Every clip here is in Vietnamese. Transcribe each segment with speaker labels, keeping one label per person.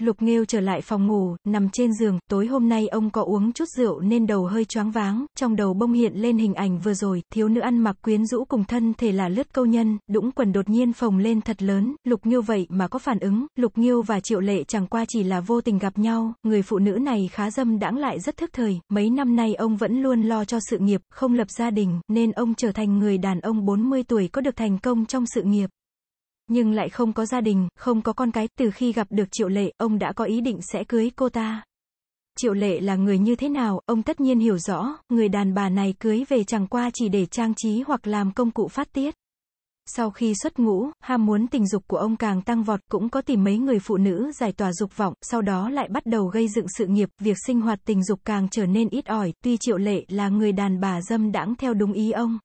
Speaker 1: Lục Nghêu trở lại phòng ngủ, nằm trên giường, tối hôm nay ông có uống chút rượu nên đầu hơi choáng váng, trong đầu bông hiện lên hình ảnh vừa rồi, thiếu nữ ăn mặc quyến rũ cùng thân thể là lướt câu nhân, đũng quần đột nhiên phồng lên thật lớn, Lục Nghêu vậy mà có phản ứng, Lục Nghêu và Triệu Lệ chẳng qua chỉ là vô tình gặp nhau, người phụ nữ này khá dâm đãng lại rất thức thời, mấy năm nay ông vẫn luôn lo cho sự nghiệp, không lập gia đình, nên ông trở thành người đàn ông 40 tuổi có được thành công trong sự nghiệp nhưng lại không có gia đình, không có con cái, từ khi gặp được Triệu Lệ, ông đã có ý định sẽ cưới cô ta. Triệu Lệ là người như thế nào, ông tất nhiên hiểu rõ, người đàn bà này cưới về chẳng qua chỉ để trang trí hoặc làm công cụ phát tiết. Sau khi xuất ngũ, ham muốn tình dục của ông càng tăng vọt, cũng có tìm mấy người phụ nữ giải tỏa dục vọng, sau đó lại bắt đầu gây dựng sự nghiệp, việc sinh hoạt tình dục càng trở nên ít ỏi, tuy Triệu Lệ là người đàn bà dâm đãng theo đúng ý ông.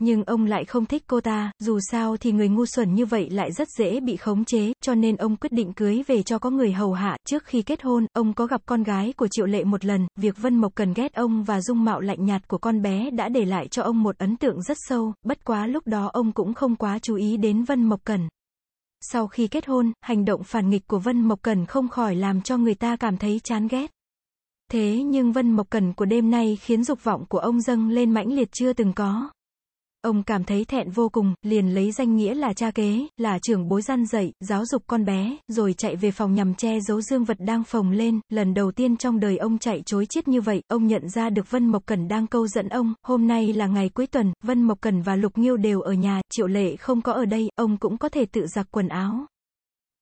Speaker 1: Nhưng ông lại không thích cô ta, dù sao thì người ngu xuẩn như vậy lại rất dễ bị khống chế, cho nên ông quyết định cưới về cho có người hầu hạ. Trước khi kết hôn, ông có gặp con gái của Triệu Lệ một lần, việc Vân Mộc cần ghét ông và dung mạo lạnh nhạt của con bé đã để lại cho ông một ấn tượng rất sâu, bất quá lúc đó ông cũng không quá chú ý đến Vân Mộc Cần. Sau khi kết hôn, hành động phản nghịch của Vân Mộc Cần không khỏi làm cho người ta cảm thấy chán ghét. Thế nhưng Vân Mộc Cần của đêm nay khiến dục vọng của ông dâng lên mãnh liệt chưa từng có. Ông cảm thấy thẹn vô cùng, liền lấy danh nghĩa là cha kế, là trưởng bối gian dạy, giáo dục con bé, rồi chạy về phòng nhằm che giấu dương vật đang phồng lên, lần đầu tiên trong đời ông chạy chối chết như vậy, ông nhận ra được Vân Mộc Cẩn đang câu dẫn ông, hôm nay là ngày cuối tuần, Vân Mộc Cẩn và Lục Nghiêu đều ở nhà, Triệu Lệ không có ở đây, ông cũng có thể tự giặt quần áo.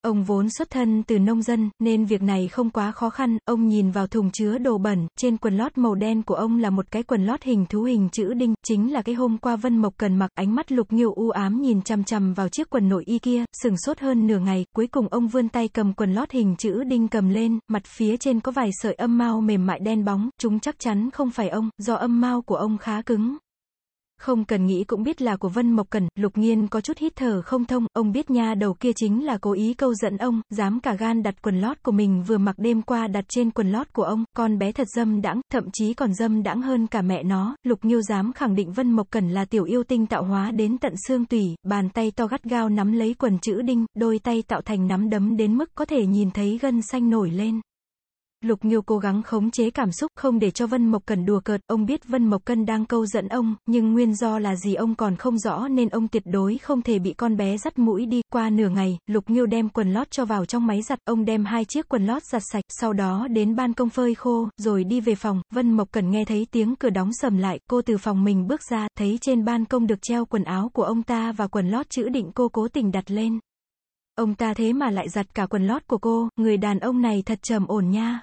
Speaker 1: Ông vốn xuất thân từ nông dân, nên việc này không quá khó khăn, ông nhìn vào thùng chứa đồ bẩn, trên quần lót màu đen của ông là một cái quần lót hình thú hình chữ đinh, chính là cái hôm qua Vân Mộc cần mặc, ánh mắt lục nghiêu u ám nhìn chằm chằm vào chiếc quần nội y kia, sừng sốt hơn nửa ngày, cuối cùng ông vươn tay cầm quần lót hình chữ đinh cầm lên, mặt phía trên có vài sợi âm mao mềm mại đen bóng, chúng chắc chắn không phải ông, do âm mao của ông khá cứng, không cần nghĩ cũng biết là của Vân Mộc Cẩn, Lục Nghiên có chút hít thở không thông, ông biết nha đầu kia chính là cố ý câu dẫn ông, dám cả gan đặt quần lót của mình vừa mặc đêm qua đặt trên quần lót của ông, con bé thật dâm đãng, thậm chí còn dâm đãng hơn cả mẹ nó, Lục Nghiêu dám khẳng định Vân Mộc Cẩn là tiểu yêu tinh tạo hóa đến tận xương tủy, bàn tay to gắt gao nắm lấy quần chữ đinh, đôi tay tạo thành nắm đấm đến mức có thể nhìn thấy gân xanh nổi lên. Lục Nghiêu cố gắng khống chế cảm xúc, không để cho Vân Mộc Cần đùa cợt, ông biết Vân Mộc Cần đang câu giận ông, nhưng nguyên do là gì ông còn không rõ nên ông tuyệt đối không thể bị con bé dắt mũi đi. Qua nửa ngày, Lục Nghiêu đem quần lót cho vào trong máy giặt, ông đem hai chiếc quần lót giặt sạch, sau đó đến ban công phơi khô, rồi đi về phòng. Vân Mộc Cần nghe thấy tiếng cửa đóng sầm lại, cô từ phòng mình bước ra, thấy trên ban công được treo quần áo của ông ta và quần lót chữ định cô cố tình đặt lên. Ông ta thế mà lại giặt cả quần lót của cô, người đàn ông này thật trầm ổn nha.